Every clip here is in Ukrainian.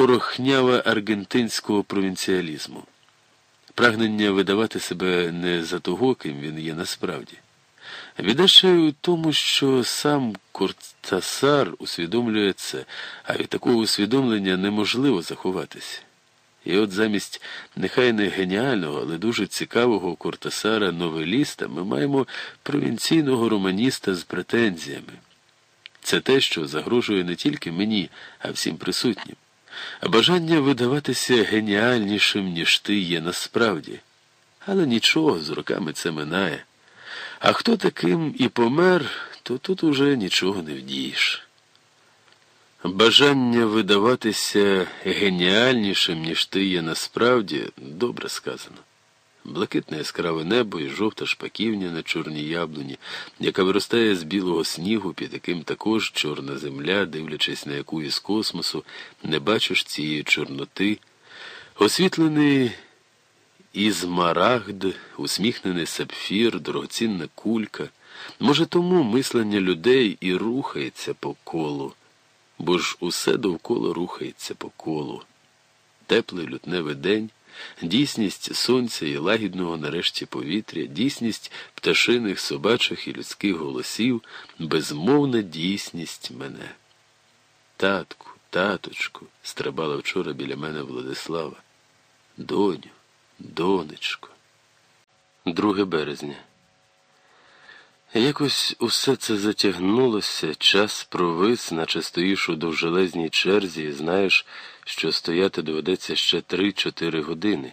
порохнява аргентинського провінціалізму, прагнення видавати себе не за того, ким він є насправді. Біда ще й тому, що сам Кортасар усвідомлює це, а від такого усвідомлення неможливо заховатися. І от замість нехай не геніального, але дуже цікавого Кортасара новеліста ми маємо провінційного романіста з претензіями. Це те, що загрожує не тільки мені, а всім присутнім. Бажання видаватися геніальнішим, ніж ти є насправді. Але нічого, з роками це минає. А хто таким і помер, то тут уже нічого не вдієш. Бажання видаватися геніальнішим, ніж ти є насправді, добре сказано. Блакитне яскраве небо і жовта шпаківня на чорній яблуні, яка виростає з білого снігу, під яким також чорна земля, дивлячись на яку із космосу, не бачиш цієї чорноти, освітлений ізмарагд, усміхнений сапфір, дорогоцінна кулька. Може, тому мислення людей і рухається по колу, бо ж усе довкола рухається по колу. Теплий лютневий день, дійсність сонця і лагідного нарешті повітря, дійсність пташиних, собачих і людських голосів, безмовна дійсність мене. Татку, таточку, стрибала вчора біля мене Владислава. Доню. Донечко. 2 березня. Якось усе це затягнулося, час провис, наче стоїш у довжелезній черзі, і знаєш, що стояти доведеться ще три-чотири години.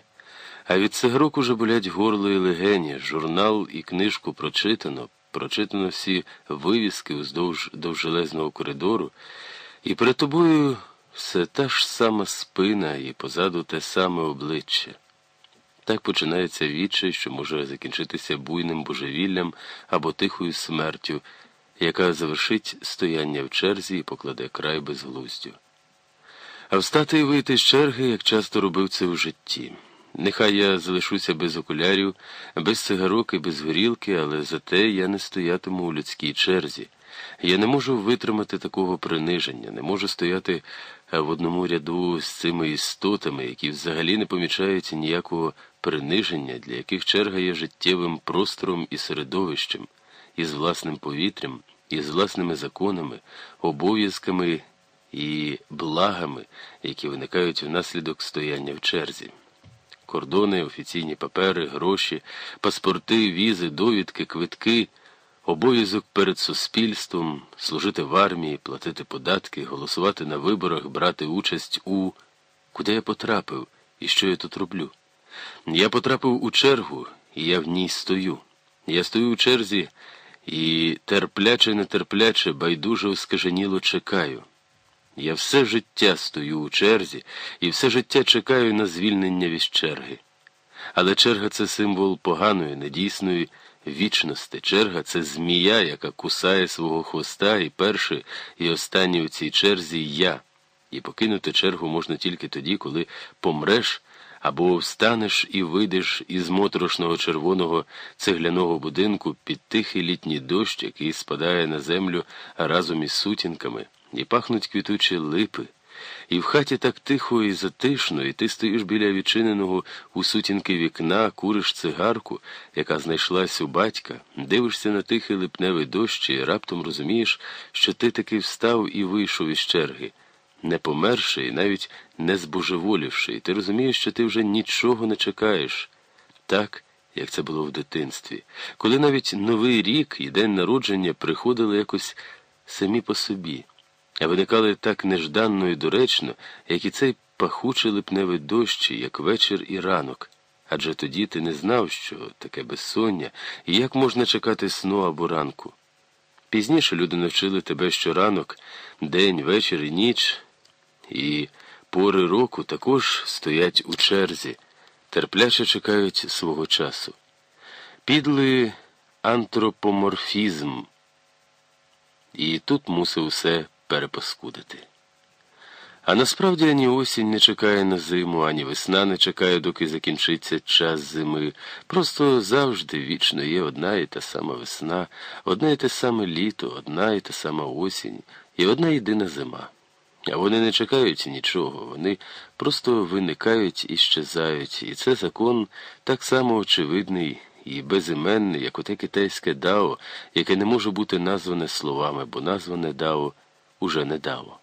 А від цигарок уже болять горло і легені, журнал і книжку прочитано, прочитано всі вивіски уздовж довжелезного коридору, і перед тобою все та ж сама спина і позаду те саме обличчя. Так починається відчай, що може закінчитися буйним божевіллям або тихою смертю, яка завершить стояння в черзі і покладе край безглуздю. А встати і вийти з черги, як часто робив це в житті. Нехай я залишуся без окулярів, без цигарок і без горілки, але зате я не стоятиму у людській черзі. Я не можу витримати такого приниження, не можу стояти в одному ряду з цими істотами, які взагалі не помічають ніякого приниження, для яких черга є життєвим простором і середовищем, із власним повітрям, із власними законами, обов'язками і благами, які виникають внаслідок стояння в черзі. Кордони, офіційні папери, гроші, паспорти, візи, довідки, квитки, обов'язок перед суспільством, служити в армії, платити податки, голосувати на виборах, брати участь у куди я потрапив і що я тут роблю. Я потрапив у чергу, і я в ній стою. Я стою у черзі і терпляче, нетерпляче, байдуже оскаженіло чекаю. Я все життя стою у черзі і все життя чекаю на звільнення від черги. Але черга це символ поганої, недійсної вічності. Черга це змія, яка кусає свого хвоста, і перший, і останній у цій черзі я. І покинути чергу можна тільки тоді, коли помреш або встанеш і вийдеш із моторошного червоного цегляного будинку під тихий літній дощ, який спадає на землю разом із сутінками, і пахнуть квітучі липи. І в хаті так тихо і затишно, і ти стоїш біля відчиненого у сутінки вікна, куриш цигарку, яка знайшлась у батька, дивишся на тихий липневий дощ і раптом розумієш, що ти таки встав і вийшов із черги не померши і навіть не збожеволівши, і ти розумієш, що ти вже нічого не чекаєш, так, як це було в дитинстві, коли навіть Новий рік і день народження приходили якось самі по собі, а виникали так нежданно і доречно, як і цей пахучий липневий дощ, як вечір і ранок. Адже тоді ти не знав, що таке безсоння, і як можна чекати сну або ранку. Пізніше люди навчили тебе, що ранок, день, вечір і ніч і пори року також стоять у черзі, терпляче чекають свого часу. Підли антропоморфізм, і тут мусив усе перепаскудити. А насправді ані осінь не чекає на зиму, ані весна не чекає, доки закінчиться час зими. Просто завжди вічно є одна і та сама весна, одна і те саме літо, одна і та сама осінь і одна єдина зима. А вони не чекають нічого, вони просто виникають і щезають, і це закон так само очевидний і безіменний, як оте китайське дао, яке не може бути назване словами, бо назване дао уже не дао.